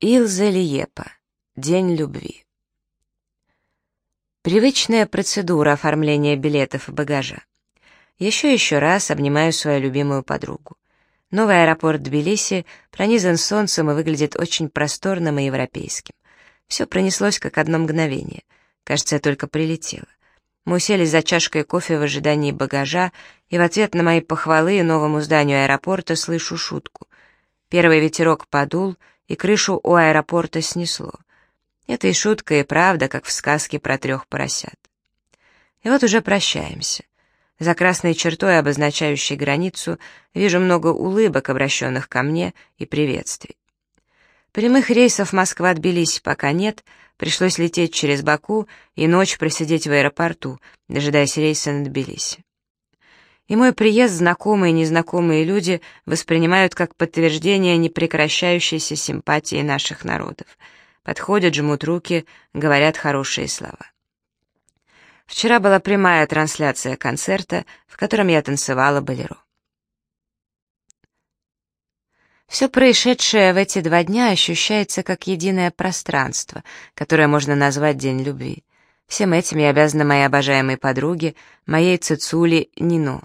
Илза Лиепа. День любви. Привычная процедура оформления билетов и багажа. Еще еще раз обнимаю свою любимую подругу. Новый аэропорт Тбилиси пронизан солнцем и выглядит очень просторным и европейским. Все пронеслось как одно мгновение. Кажется, я только прилетела. Мы уселись за чашкой кофе в ожидании багажа, и в ответ на мои похвалы новому зданию аэропорта слышу шутку. Первый ветерок подул — и крышу у аэропорта снесло. Это и шутка, и правда, как в сказке про трех поросят. И вот уже прощаемся. За красной чертой, обозначающей границу, вижу много улыбок, обращенных ко мне, и приветствий. Прямых рейсов Москва-Тбилиси пока нет, пришлось лететь через Баку и ночь просидеть в аэропорту, дожидаясь рейса на Тбилиси и мой приезд знакомые и незнакомые люди воспринимают как подтверждение непрекращающейся симпатии наших народов. Подходят, жмут руки, говорят хорошие слова. Вчера была прямая трансляция концерта, в котором я танцевала балеро. Все происшедшее в эти два дня ощущается как единое пространство, которое можно назвать День любви. Всем этим я обязана моей обожаемой подруге, моей цицуле Нино.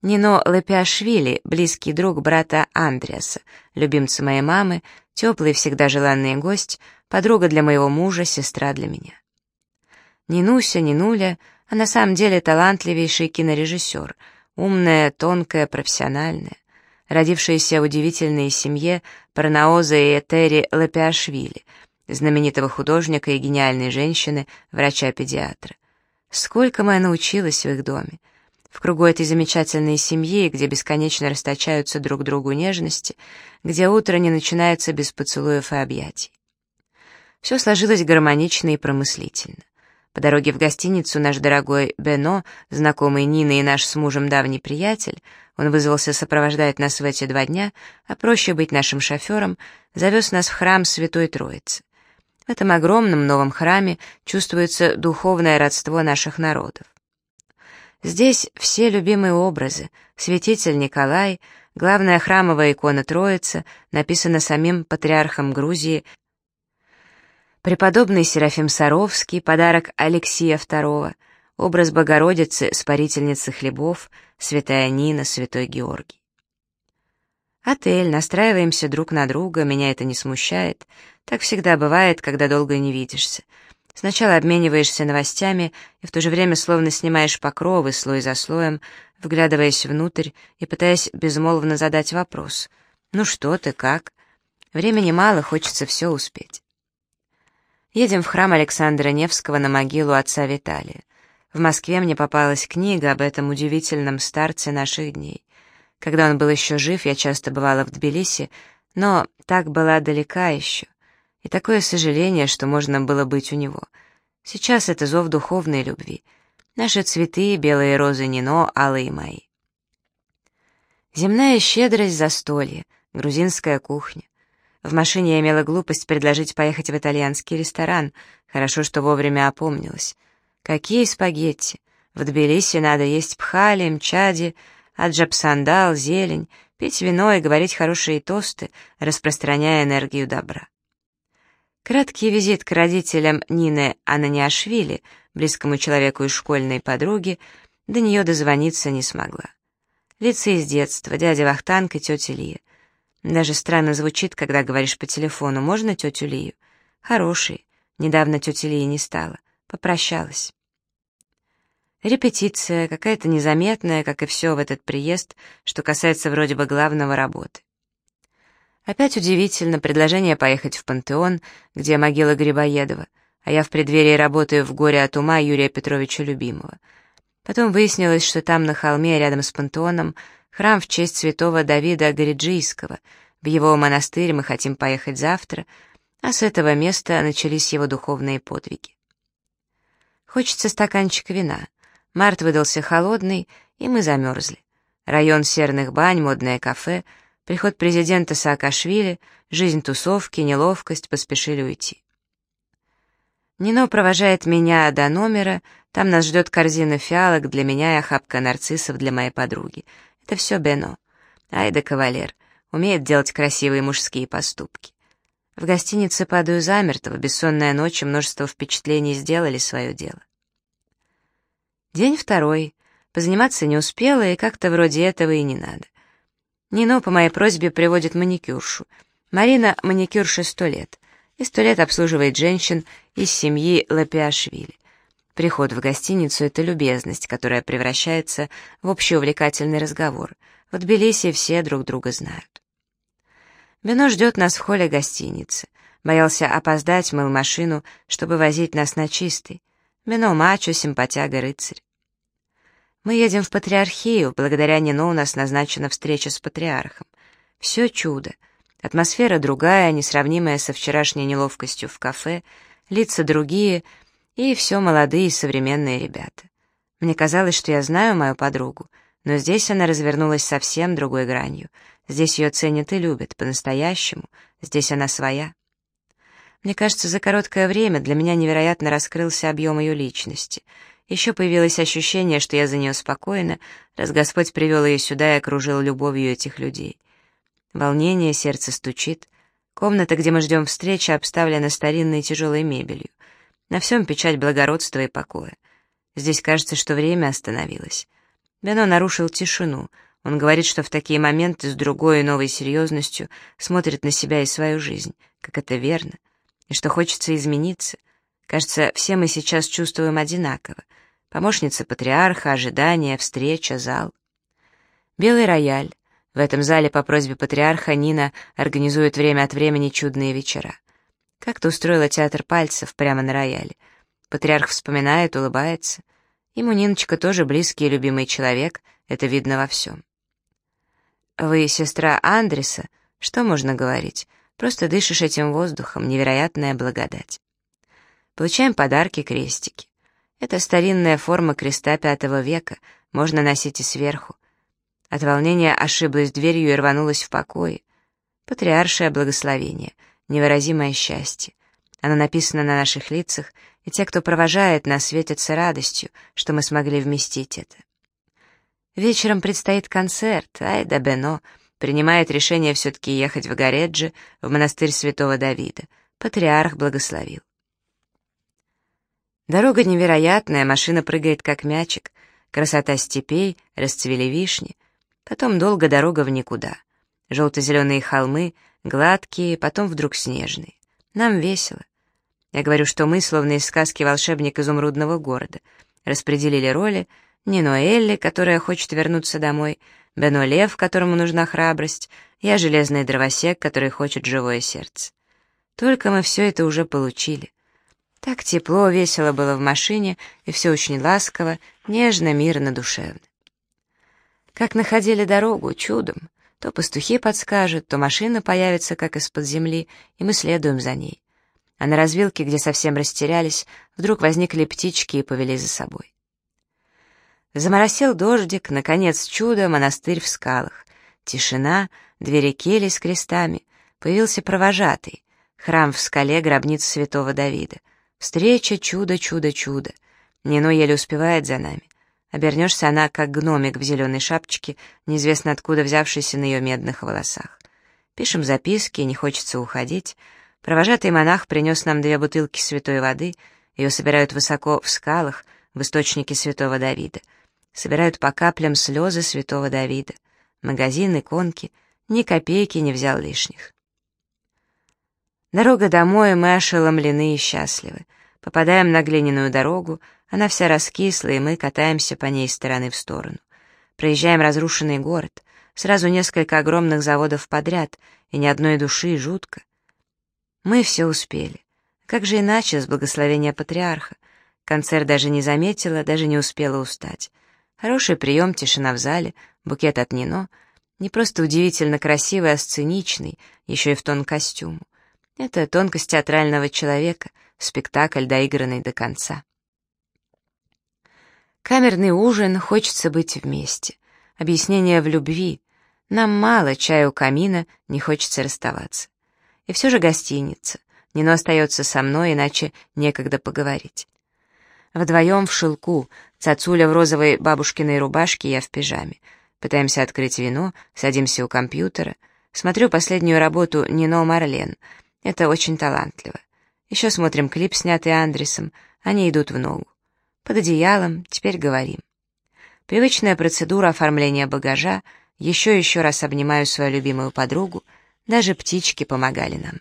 Нино Лапиашвили, близкий друг брата Андреаса, любимца моей мамы, теплый всегда желанный гость, подруга для моего мужа, сестра для меня. Нинуся, Нинуля, а на самом деле талантливейший кинорежиссер, умная, тонкая, профессиональная, родившаяся в удивительной семье Парнаоза и Этери Лапиашвили, знаменитого художника и гениальной женщины, врача-педиатра. Сколько моя научилась в их доме, в кругу этой замечательной семьи, где бесконечно расточаются друг другу нежности, где утро не начинается без поцелуев и объятий. Все сложилось гармонично и промыслительно. По дороге в гостиницу наш дорогой Бено, знакомый Нины и наш с мужем давний приятель, он вызвался сопровождать нас в эти два дня, а проще быть нашим шофером, завез нас в храм Святой Троицы. В этом огромном новом храме чувствуется духовное родство наших народов. Здесь все любимые образы, святитель Николай, главная храмовая икона Троица, написана самим патриархом Грузии, преподобный Серафим Саровский, подарок Алексия II, образ Богородицы, спарительницы хлебов, святая Нина, святой Георгий. Отель, настраиваемся друг на друга, меня это не смущает. Так всегда бывает, когда долго не видишься. Сначала обмениваешься новостями и в то же время словно снимаешь покровы слой за слоем, вглядываясь внутрь и пытаясь безмолвно задать вопрос. «Ну что ты, как?» Времени мало, хочется все успеть. Едем в храм Александра Невского на могилу отца Виталия. В Москве мне попалась книга об этом удивительном старце наших дней. Когда он был еще жив, я часто бывала в Тбилиси, но так была далека еще и такое сожаление, что можно было быть у него. Сейчас это зов духовной любви. Наши цветы, белые розы Нино, алые мои. Земная щедрость застолье, грузинская кухня. В машине я имела глупость предложить поехать в итальянский ресторан. Хорошо, что вовремя опомнилась. Какие спагетти! В Тбилиси надо есть пхали, мчади, аджапсандал, зелень, пить вино и говорить хорошие тосты, распространяя энергию добра. Краткий визит к родителям Нины Ананиашвили, близкому человеку из школьной подруги, до нее дозвониться не смогла. Лица из детства, дядя Вахтанг и тетя Лия. Даже странно звучит, когда говоришь по телефону «можно тетю Лию?» Хороший. Недавно тетя Лия не стала. Попрощалась. Репетиция, какая-то незаметная, как и все в этот приезд, что касается вроде бы главного работы. Опять удивительно предложение поехать в Пантеон, где могила Грибоедова, а я в преддверии работаю в «Горе от ума» Юрия Петровича Любимого. Потом выяснилось, что там на холме рядом с Пантеоном храм в честь святого Давида Гориджийского. В его монастырь мы хотим поехать завтра, а с этого места начались его духовные подвиги. Хочется стаканчик вина. Март выдался холодный, и мы замерзли. Район серных бань, модное кафе — Приход президента Саакашвили, жизнь тусовки, неловкость, поспешили уйти. Нино провожает меня до номера, там нас ждет корзина фиалок для меня и охапка нарциссов для моей подруги. Это все Бено. Айда кавалер, умеет делать красивые мужские поступки. В гостинице падаю замертво, бессонная ночь и множество впечатлений сделали свое дело. День второй. Позаниматься не успела, и как-то вроде этого и не надо. Нино по моей просьбе приводит маникюршу. Марина маникюрша сто лет. И сто лет обслуживает женщин из семьи Лапиашвили. Приход в гостиницу — это любезность, которая превращается в общеувлекательный разговор. В Тбилиси все друг друга знают. Бено ждет нас в холле гостиницы. Боялся опоздать, мыл машину, чтобы возить нас на чистый. Бено мачо, симпатяга, рыцарь. Мы едем в Патриархию, благодаря Нино у нас назначена встреча с патриархом. Все чудо. Атмосфера другая, несравнимая со вчерашней неловкостью в кафе, лица другие, и все молодые современные ребята. Мне казалось, что я знаю мою подругу, но здесь она развернулась совсем другой гранью. Здесь ее ценят и любят, по-настоящему. Здесь она своя. Мне кажется, за короткое время для меня невероятно раскрылся объем ее личности — еще появилось ощущение, что я за нее спокойна, раз Господь привел ее сюда и окружил любовью этих людей. Волнение, сердце стучит. Комната, где мы ждем встречи, обставлена старинной тяжелой мебелью. На всем печать благородства и покоя. Здесь кажется, что время остановилось. Бено нарушил тишину. Он говорит, что в такие моменты с другой и новой серьезностью смотрит на себя и свою жизнь, как это верно, и что хочется измениться. Кажется, все мы сейчас чувствуем одинаково — Помощница патриарха, ожидания, встреча, зал. Белый рояль. В этом зале по просьбе патриарха Нина организует время от времени чудные вечера. Как-то устроила театр пальцев прямо на рояле. Патриарх вспоминает, улыбается. Ему Ниночка тоже близкий и любимый человек, это видно во всем. «Вы сестра Андреса? Что можно говорить? Просто дышишь этим воздухом, невероятная благодать». Получаем подарки, крестики. Это старинная форма креста пятого века, можно носить и сверху. От волнения ошиблась дверью и рванулась в покое. Патриаршее благословение, невыразимое счастье. Оно написано на наших лицах, и те, кто провожает нас, светятся радостью, что мы смогли вместить это. Вечером предстоит концерт, Айда Бено принимает решение все-таки ехать в Гореджи, в монастырь святого Давида. Патриарх благословил. Дорога невероятная, машина прыгает как мячик. Красота степей, расцвели вишни. Потом долго дорога в никуда. Желто-зеленые холмы, гладкие, потом вдруг снежные. Нам весело. Я говорю, что мы, словно из сказки «Волшебник изумрудного города», распределили роли Нино Элли, которая хочет вернуться домой, Бено Лев, которому нужна храбрость, я железный дровосек, который хочет живое сердце. Только мы все это уже получили. Так тепло, весело было в машине, и все очень ласково, нежно, мирно, душевно. Как находили дорогу, чудом. То пастухи подскажут, то машина появится, как из-под земли, и мы следуем за ней. А на развилке, где совсем растерялись, вдруг возникли птички и повели за собой. Заморосил дождик, наконец чудо, монастырь в скалах. Тишина, двери кели с крестами, появился провожатый, храм в скале, гробница святого Давида — Встреча, чудо, чудо, чудо. Нино еле успевает за нами. Обернешься она, как гномик в зеленой шапочке, неизвестно откуда взявшийся на ее медных волосах. Пишем записки, не хочется уходить. Провожатый монах принес нам две бутылки святой воды. Ее собирают высоко в скалах, в источнике святого Давида. Собирают по каплям слезы святого Давида. Магазин, иконки. Ни копейки не взял лишних. Дорога домой, мы ошеломлены и счастливы. Попадаем на глиняную дорогу, она вся раскисла, и мы катаемся по ней из стороны в сторону. Проезжаем разрушенный город, сразу несколько огромных заводов подряд, и ни одной души, жутко. Мы все успели. Как же иначе, с благословения патриарха? Концерт даже не заметила, даже не успела устать. Хороший прием, тишина в зале, букет от Нино. Не просто удивительно красивый, а сценичный, еще и в тон костюму. Это тонкость театрального человека, спектакль, доигранный до конца. Камерный ужин, хочется быть вместе. Объяснение в любви. Нам мало чая у камина, не хочется расставаться. И все же гостиница. Нино остается со мной, иначе некогда поговорить. Вдвоем в шелку, цацуля в розовой бабушкиной рубашке, я в пижаме. Пытаемся открыть вино, садимся у компьютера. Смотрю последнюю работу Нино Марлен — Это очень талантливо. Еще смотрим клип, снятый Андресом. Они идут в ногу. Под одеялом, теперь говорим. Привычная процедура оформления багажа, еще еще раз обнимаю свою любимую подругу, даже птички помогали нам.